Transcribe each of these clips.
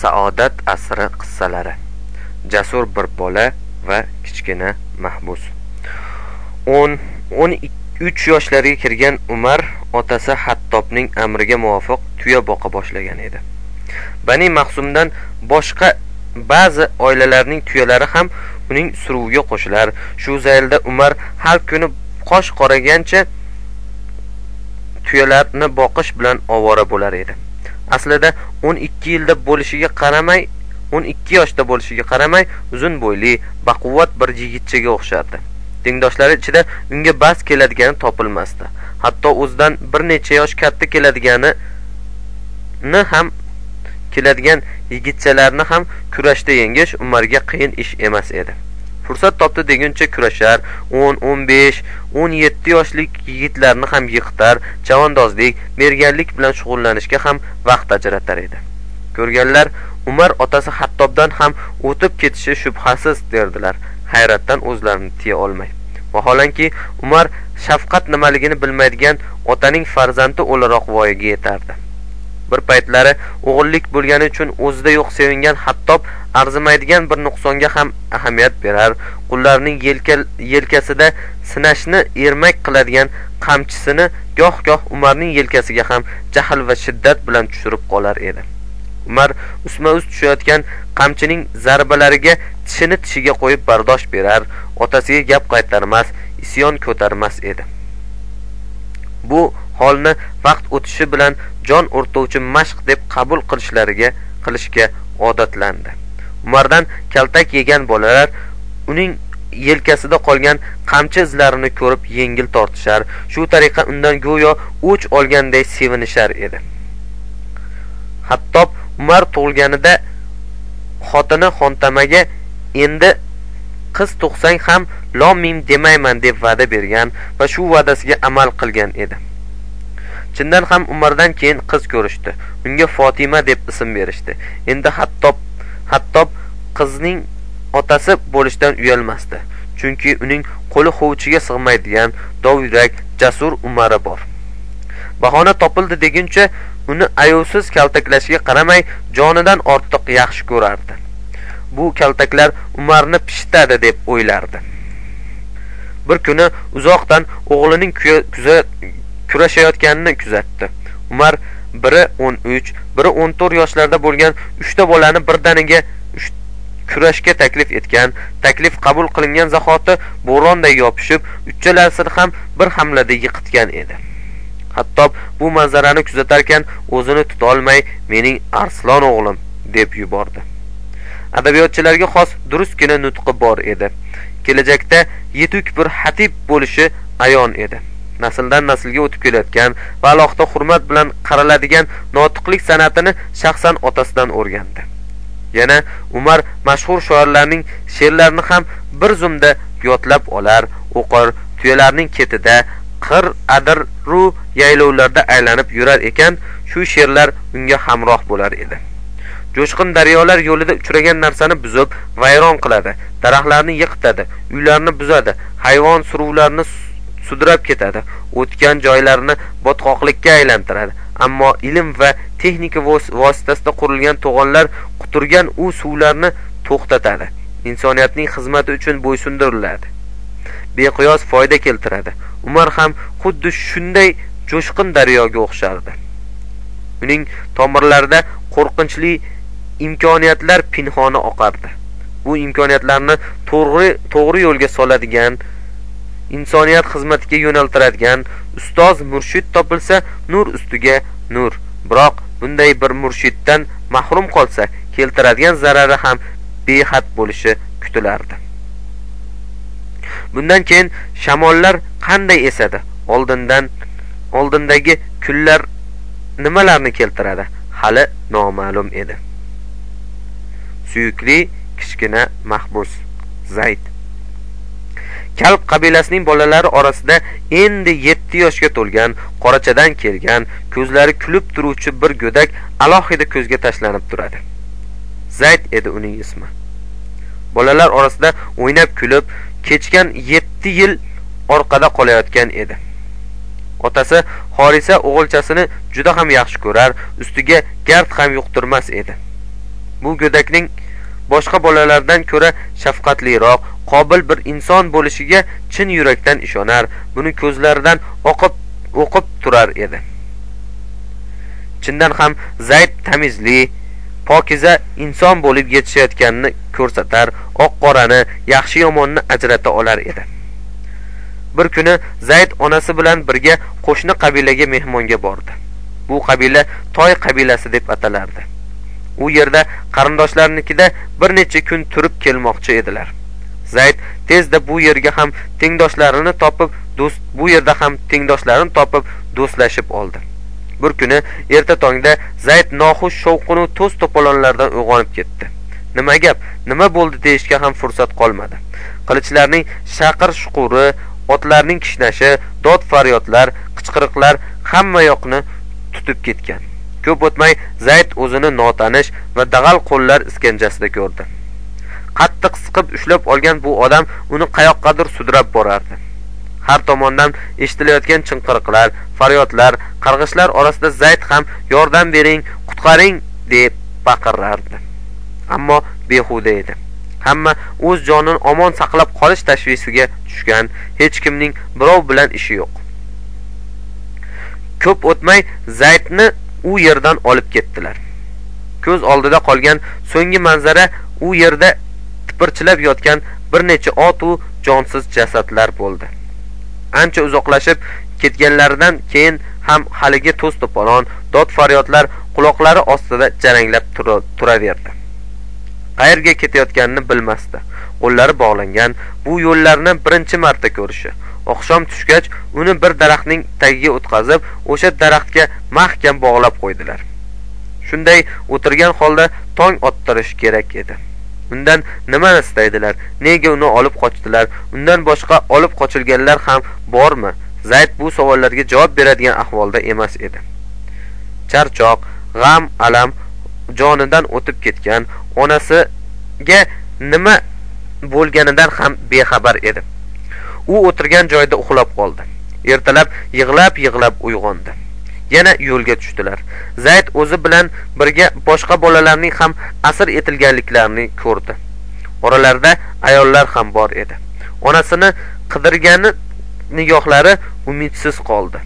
Saodat asri qissalari Jasur bir bola va kichkina mahbus o'n o'n uch yoshlarga kirgan Umar otasi Hattobning amriga muvofiq tuya boqa boshlagan edi. Bani Mahsumdan boshqa ba'zi oilalarning tuyalari ham uning suruviga qo'shilar. Shu zaylda Umar har kuni qosh qoragancha tuyalarni boqish bilan ovora bo'lar edi. Aslida 12 yilda bo'lishiga qaramay 12 yoshda bo'lishiga qaramay uzun bo'yli baquvvat bir yigitchaga o'xshardi. Tengdoshlari ichida unga bas keladigani topilmasdi. Hatto o'zidan bir necha yosh katta keladiganini ham keladigan yigitchalarni ham kurashda yengish umarga qiyin ish emas edi. Fursat topdi deguncha kurashar. 10 15 17 yoshlik yigitlarni ham yiqitar chavandozlik merganlik bilan shug'ullanishga ham vaqt ajratar edi. Ko'rganlar umar otasi hattobdan ham o'tib ketishi shubhasiz derdilar. Hayratdan o'zlarini tiya olmay. Vaholanki umar shafqat nimaligini bilmaydigan otaning farzandi o'laroq voyaga yetardi. Bir paytlari o'g'illik bo'lgani uchun o'zida yo'q sevingan hattob arzimaydigan bir nuqsonga ham ahamiyat berar. Qullarning yelkasida sinashni ermak qiladigan qamchisini goh goh umarning yelkasiga ham jahl va shiddat bilan tushirib qolar edi. Umar ustma ust tushayotgan qamchining zarbalariga tishini tishiga qo'yib bardosh berar otasiga gap qaytarmas isyon ko'tarmas edi. Bu holni vaqt o'tishi bilan jon o'rtovchi mashq deb qabul qilishlariga qilishga odatlandi. Umardan kaltak yegan bolalar uning yelkasida qolgan qamchi izlarini ko'rib yengil tortishar. Shu tariqa undan go'yo o'ch olganday sevinishar edi. Hatto umar tug'ilganida xotini xontamaga endi qiz tug'sang ham lom mim demayman deb va'da bergan va shu va'dasiga amal qilgan edi. Chindan ham umardan keyin qiz ko'rishdi. Unga fotima deb ism berishdi. Endi hattob hatto qizning otasi bo'lishdan uyalmasdi. Chunki uning qo'li hovuchiga sig'maydigan dovyurak jasur umari bor. Bahona topildi deguncha uni ayovsiz kaltaklashiga qaramay jonidan ortiq yaxshi ko'rardi. Bu kaltaklar umarni pishitadi deb o'ylardi. Bir kuni uzoqdan o'g'lining kurashayotganini kuzatdi. Umar biri o'n uch biri o'n to'rt yoshlarda bo'lgan 3 ta bolani birdaniga kurashga taklif etgan. Taklif qabul qilingan zahoti bo'ronday yopishib uchalasini ham bir hamlada yiqitgan edi. Hatto bu manzarani kuzatarkan o'zini tutolmay mening arslon o'g'lim deb yubordi. Adabiyotchilarga xos durustgina nutqi bor edi. Kelajakda yetuk bir xatib bo'lishi ayon edi. Nasldan naslga o'tib kelayotgan va alohida hurmat bilan qaraladigan notiqlik san'atini shaxsan otasidan o'rgandi. Yana umar mashhur shoirlarning she'rlarini ham bir zumda yodlab olar. O'qir tuyalarning ketida qir adirru yaylovlarda aylanib yurar ekan shu she'rlar unga hamroh bo'lar edi. Jo'shqin daryolar yo'lida uchragan narsani buzib vayron qiladi daraxtlarni yiqitadi uylarni buzadi hayvon suruvlarni sudrab ketadi o'tgan joylarni botqoqlikka aylantiradi. Ammo ilm va texnika vositasida qurilgan to'g'onlar quturgan u suvlarni to'xtatadi. Insoniyatning xizmati uchun bo'ysundiriladi. Beqiyos foyda keltiradi. Umar ham xuddi shunday jo'shqin daryoga o'xshardi. Uning tomirlarida qo'rqinchli imkoniyatlar pinhoni oqardi. Bu imkoniyatlarni to'g'ri to'g'ri yo'lga soladigan insoniyat xizmatiga yo'naltiradigan ustoz murshid topilsa nur ustiga nur. Biroq bunday bir murshiddan mahrum qolsa keltiradigan zarari ham behad bo'lishi kutilardi. Bundan keyin shamollar qanday esadi? Oldindan oldindagi kunlar nimalarni keltiradi? Hali noma'lum edi. Suyukli kichkina mahbus zayd. Kalb qabilasining bolalari orasida endi yetti yoshga to'lgan qorachadan kelgan ko'zlari kulib turuvchi bir go'dak alohida ko'zga tashlanib turadi. Zayd edi uning ismi. Bolalar orasida o'ynab kulib kechgan yetti yil orqada qolayotgan edi. Otasi horisa o'g'ilchasini juda ham yaxshi ko'rar ustiga gard ham yuqtirmas edi. Bu go'dakning boshqa bolalardan ko'ra shafqatliroq qobil bir inson bo'lishiga chin yurakdan ishonar. Buni ko'zlaridan oqib o'qib turar edi. Chindan ham zayd tamizli pokiza inson bo'lib yetishayotganini ko'rsatar oq qorani yaxshi yomonni ajrata olar edi. Bir kuni zayd onasi bilan birga qo'shni qabilaga mehmonga bordi. Bu qabila toy qabilasi deb atalardi. U yerda qarindoshlarnikida bir necha kun turib kelmoqchi edilar. Zayd tezda bu yerga ham tengdoshlarini topib do'st bu yerda ham tengdoshlarini topib do'stlashib oldi. Bir kuni erta tongda zayd noxush shovqinu to's to'polonlardan uyg'onib ketdi. Nima gap nima bo'ldi deyishga ham fursat qolmadi. Qilichlarning shaqir shuquri otlarning kishnashi dod faryodlar qichqiriqlar hamma yoqni tutib ketgan. Ko'p o'tmay zayd o'zini notanish va dag'al qo'llar iskanjasida ko'rdi. Qattiq siqib ushlab olgan bu odam uni qayoqqadir sudrab borardi. Har tomondan eshitilayotgan chinqiriqlar faryodlar qarg'ishlar orasida zayd ham yordam bering qutqaring deb baqirardi. Ammo behuda edi. Hamma o'z jonini omon saqlab qolish tashvishiga tushgan hech kimning birov bilan ishi yo'q. Ko'p o'tmay zaydni u yerdan olib ketdilar. Ko'z oldida qolgan so'nggi manzara u yerda tipirchilab yotgan bir necha otu jonsiz jasadlar bo'ldi ancha uzoqlashib ketganlaridan keyin ham haligi to's to'polon dod faryodlar quloqlari ostida jaranglab turaverdi qayerga ketayotganini bilmasdi qo'llari bog'langan bu yo'llarni birinchi marta ko'rishi oqshom tushgach uni bir daraxtning tagiga o'tqazib o'sha daraxtga mahkam bog'lab qo'ydilar shunday o'tirgan holda tong ottirish kerak edi undan nimani istaydilar? Nega uni olib qochdilar? Undan boshqa olib qochilganlar ham bormi? Zayd bu savollarga javob beradigan ahvolda emas edi. Charchoq g'am alam jonidan o'tib ketgan onasiga nima bo'lganidan ham bexabar edi. U o'tirgan joyida uxlab qoldi. Ertalab yig'lab yig'lab uyg'ondi. Yana yo'lga tushdilar. Zayd o'zi bilan birga boshqa bolalarning ham asir etilganliklarini ko'rdi. Oralarida ayollar ham bor edi. Onasini qidirgani nigohlari umidsiz qoldi.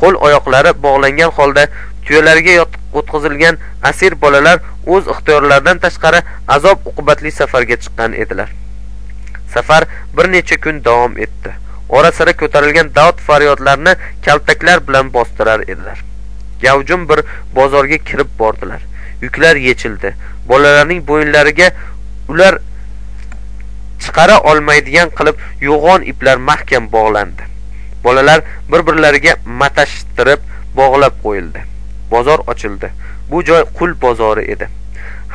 Qo'l oyoqlari bog'langan holda tuyalarga o'tqizilgan asir bolalar o'z ixtiyorlaridan tashqari azob uqubatli safarga chiqqan edilar. Safar bir necha kun davom etdi. Ora sira ko'tarilgan davt faryodlarni kaltaklar bilan bostirar edilar. Gavjum bir bozorga kirib bordilar. Yuklar yechildi. Bolalarning bo'yinlariga ular chiqara olmaydigan qilib yo'g'on iplar mahkam bog'landi. Bolalar bir birlariga matashtirib bog'lab qo'yildi. Bozor ochildi. Bu joy qul bozori edi.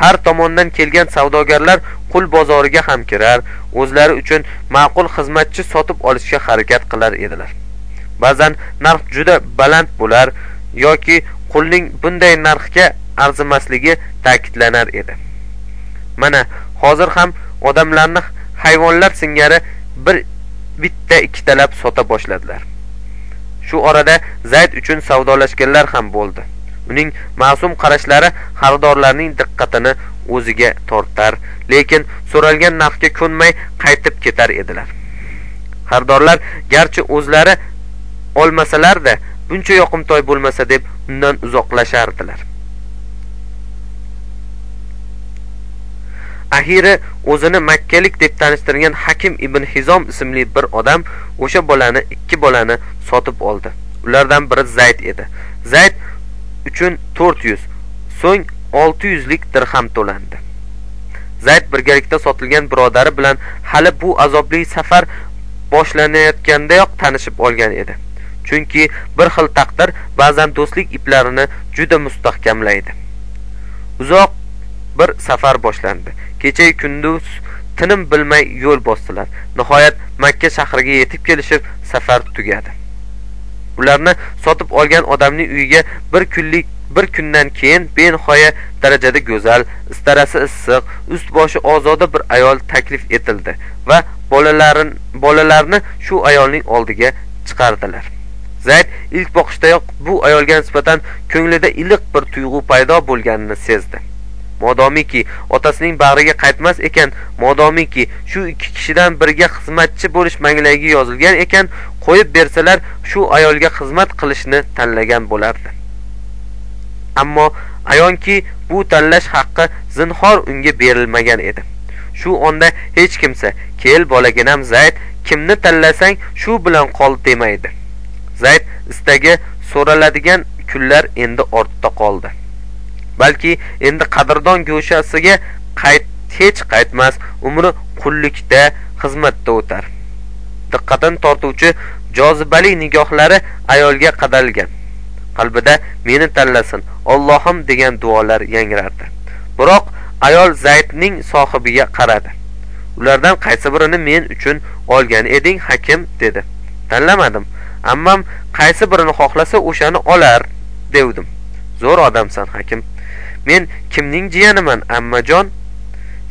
Har tomondan kelgan savdogarlar qul bozoriga ham kirar o'zlari uchun ma'qul xizmatchi sotib olishga harakat qilar edilar. Ba'zan narx juda baland bo'lar yoki qulning bunday narxga arzimasligi ta'kidlanar edi. Mana hozir ham odamlarni hayvonlar singari bir bitta ikkitalab sota boshladilar. Shu orada zayd uchun savdolashganlar ham bo'ldi. Uning ma'sum qarashlari xaridorlarning diqqatini o'ziga tortar lekin so'ralgan narxga ko'nmay qaytib ketar edilar. Xaridorlar garchi o'zlari olmasalarda buncha yoqimtoy bo'lmasa deb undan uzoqlashardilar. Ahiri o'zini makkalik deb tanishtirgan hakim ibn hizom ismli bir odam o'sha bolani ikki bolani sotib oldi. Ulardan biri zayd edi. Zayd uchun to'rt yuz so'ng 600 lik dirham to'landi. Zayd birgalikda sotilgan birodari bilan hali bu azobli safar boshlanayotgandayoq tanishib olgan edi. Chunki bir xil taqdir ba'zan do'stlik iplarini juda mustahkamlaydi. Uzoq bir safar boshlandi. Kecha kunduz tinim bilmay yo'l bosdilar. Nihoyat makka shahriga yetib kelishib safar tugadi. Ularni sotib olgan odamning uyiga bir kunlik bir kundan keyin benihoya darajada go'zal istarasi issiq ust boshi ozoda bir ayol taklif etildi va bolalarin bolalarni shu ayolning oldiga chiqardilar. Zayd ilk boqishdayoq bu ayolga nisbatan ko'nglida iliq bir tuyg'u paydo bo'lganini sezdi. Modomiki otasining bag'riga qaytmas ekan modomiki shu ikki kishidan biriga xizmatchi bo'lish manglayiga yozilgan ekan qo'yib bersalar shu ayolga xizmat qilishni tanlagan bo'lardi. Ammo ayonki bu tanlash haqqi zinhor unga berilmagan edi. Shu onda hech kimsa kel bolaginam zayd kimni tanlasang shu bilan qol demaydi. Zayd istagi so'raladigan kunlar endi ortda qoldi. Balki endi qadrdon go'shasiga qayt hech qaytmas umri qullikda xizmatda o'tar. Diqqatini tortuvchi jozibali nigohlari ayolga qadalgan. Qalbida meni tanlasin ollohim degan duolar yangrardi. Biroq ayol zaydning sohibiga qaradi. Ulardan qaysi birini men uchun olgan eding hakim? dedi. Tanlamadim ammam qaysi birini xohlasa o'shani olar devdim. Zo'r odamsan hakim. Men kimning jiyaniman ammajon?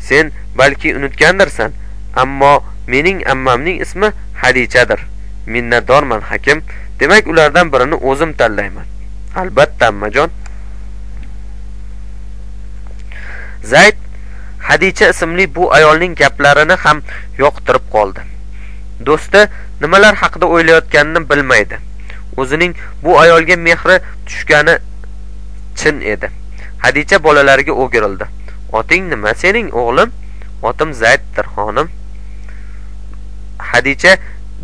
Sen balki unutgandirsan ammo mening ammamning ismi hadichadir minnatdorman hakim. Demak ulardan birini o'zim tanlayman. Albatta ammajon. Zayd hadicha ismli bu ayolning gaplarini ham yoqtirib qoldi. Do'sti nimalar haqida o'ylayotganini bilmaydi. O'zining bu ayolga mehri tushgani chin edi. Hadicha bolalariga o'girildi. Oting nima sening o'g'lim? Otim zayddir xonim. Hadicha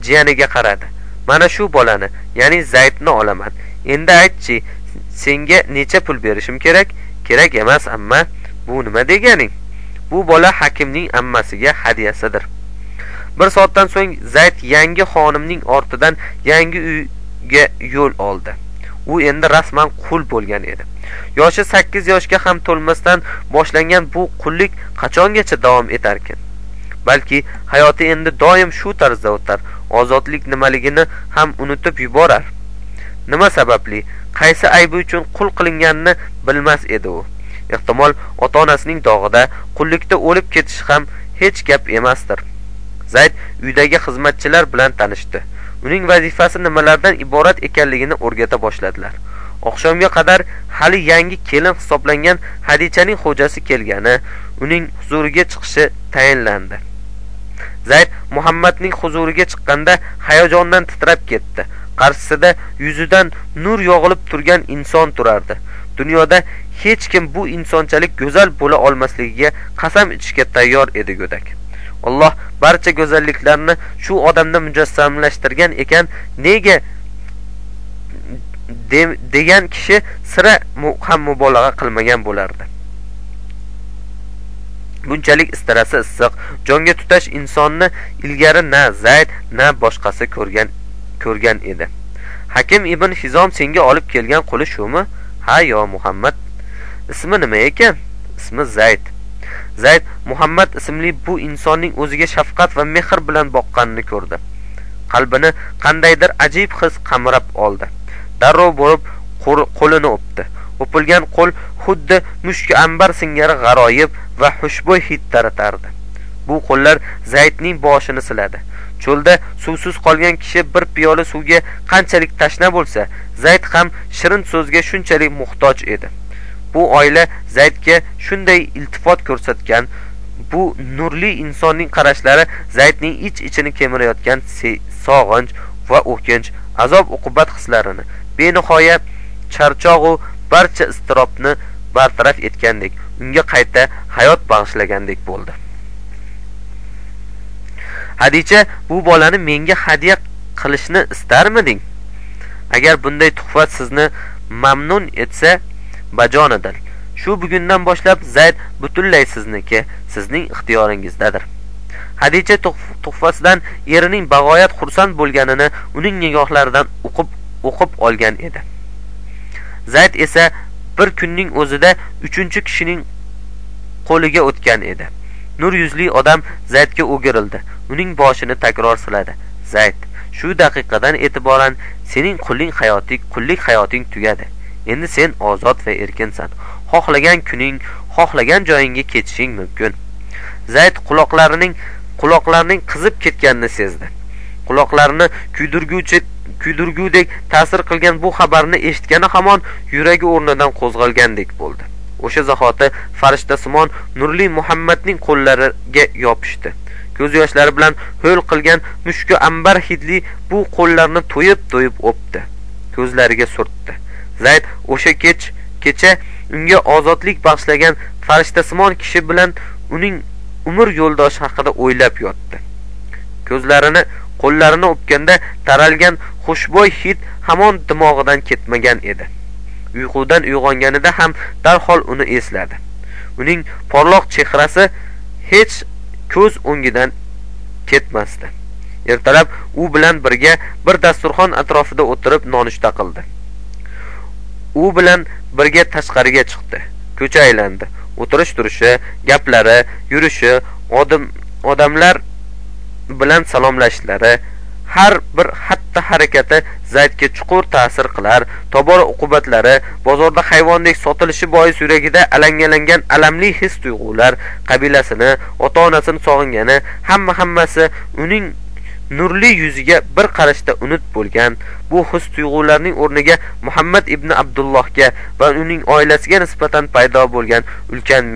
jiyaniga qaradi. Mana shu bolani ya'ni zaydni olaman. Endi aytchi senga necha pul berishim kerak? Kerak emas amma bu nima deganing? Bu bola hakimning ammasiga hadyasidir. Bir soatdan so'ng zayd yangi xonimning ortidan yangi uyga yo'l oldi. U endi rasman qul bo'lgan edi. Yoshi sakkiz yoshga ham to'lmasdan boshlangan bu qullik qachongacha davom etarkin? Balki hayoti endi doim shu tarzda o'tar ozodlik nimaligini ham unutib yuborar. Nima sababli? Qaysi aybi uchun qul qilinganini bilmas edi u. Ehtimol ota onasining dog'ida qullikda o'lib ketishi ham hech gap emasdir. Zayd uydagi xizmatchilar bilan tanishdi. Uning vazifasi nimalardan iborat ekanligini o'rgata boshladilar. Oqshomga qadar hali yangi kelin hisoblangan hadichaning xo'jasi kelgani uning huzuriga chiqishi tayinlandi. Zayd muhammadning huzuriga chiqqanda hayajondan titrab ketdi. Qarshisida yuzidan nur yog'ilib turgan inson turardi. Dunyoda hech kim bu insonchalik go'zal bo'la olmasligiga qasam ichishga tayyor edi go'dak. Alloh barcha go'zalliklarni shu odamda mujassamlashtirgan ekan. Nega de, degan kishi sira ham mubolag'a qilmagan bo'lardi. Bunchalik istarasi issiq jonga tutash insonni ilgari na zayd na boshqasi ko'rgan ko'rgan edi. Hakim ibn hizom senga olib kelgan quli shumi? Ha yo muhammad ismi nima ekan? Ismi zayd. Zayd muhammad ismli bu insonning o'ziga shafqat va mehr bilan boqqanini ko'rdi. Qalbini qandaydir ajib his qamrab oldi. Darrov borib qo'lini o'pdi. O'pilgan qo'l xuddi mushki ambar singari g'aroyib va xushbo'y hid taratardi bu qo'llar zaydning boshini siladi. Cho'lda suvsiz qolgan kishi bir piyola suvga qanchalik tashna bo'lsa zayd ham shirin so'zga shunchalik muhtoj edi. Bu oila zaydga shunday iltifot ko'rsatgan bu nurli insonning qarashlari zaydning ich ichini kemirayotgan sog'inch va o'kinch azob uqubat hislarini benihoya charchog'u barcha iztirobni bartaraf etgandek unga qayta hayot bag'ishlagandek bo'ldi. Hadicha bu bolani menga hadya qilishni istarmiding? Agar bunday tuhfat sizni mamnun etsa bajonidil. Shu bugundan boshlab zayd butunlay sizniki sizning ixtiyoringizdadir. Hadicha tuhfasidan erining bag'oyat xursand bo'lganini uning nigohlaridan o'qib o'qib olgan edi. Zayd esa bir kunning o'zida uchinchi kishining qo'liga o'tgan edi. Nur yuzli odam zaydga o'girildi. Uning boshini takror siladi. Zayd shu daqiqadan e'tiboran sening qullik hayoting qullik hayoting tugadi. Endi sen ozod va erkinsan. Xohlagan kuning xohlagan joyingga ketishing mumkin. Zayd quloqlarining quloqlarining qizib ketganini sezdi. Quloqlarini kuydirguvchi kuydirgudek ta'sir qilgan bu xabarni eshitgani hamon yuragi o'rnidan qo'zg'algandek bo'ldi. O'sha zahoti farishtasimon nurli muhammadning qo'llariga yopishdi. Ko'z yoshlari bilan ho'l qilgan mushku ambar hidli bu qo'llarni to'yib to'yib o'pdi. Ko'zlariga surtdi. Zayd o'sha kech kecha unga ozodlik bag'ishlagan farishtasimon kishi bilan uning umr yo'ldoshi haqida o'ylab yotdi. Ko'zlarini qo'llarini o'pganda taralgan xushbo'y hid hamon dimog'idan ketmagan edi. Uyqudan uyg'onganida ham darhol uni esladi. Uning porloq chehrasi hech ko'z o'ngidan ketmasdi. Ertalab u bilan birga bir dasturxon atrofida o'tirib nonushta qildi. U bilan birga tashqariga chiqdi. Ko'cha aylandi o'tirish turishi gaplari yurishi odam odamlar bilan salomlashishlari har bir xatti harakati zaydga chuqur ta'sir qilar. Tobora uqubatlari bozorda hayvondek sotilishi bois yuragida alangalangan alamli his tuyg'ular qabilasini ota onasini sog'ingani hamma hammasi uning nurli yuziga bir qarashda unut bo'lgan bu his tuyg'ularning o'rniga muhammad ibn abdullohga va uning oilasiga nisbatan paydo bo'lgan ulkan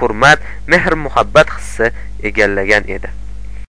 hurmat mehr muhabbat hissi egallagan edi.